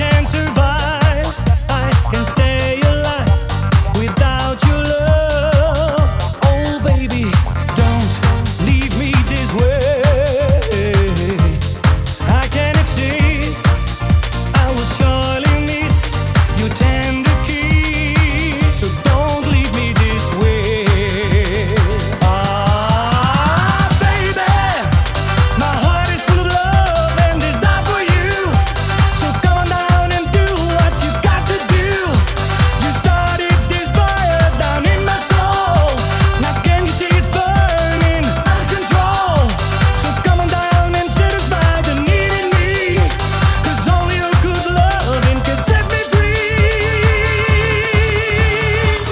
can survive.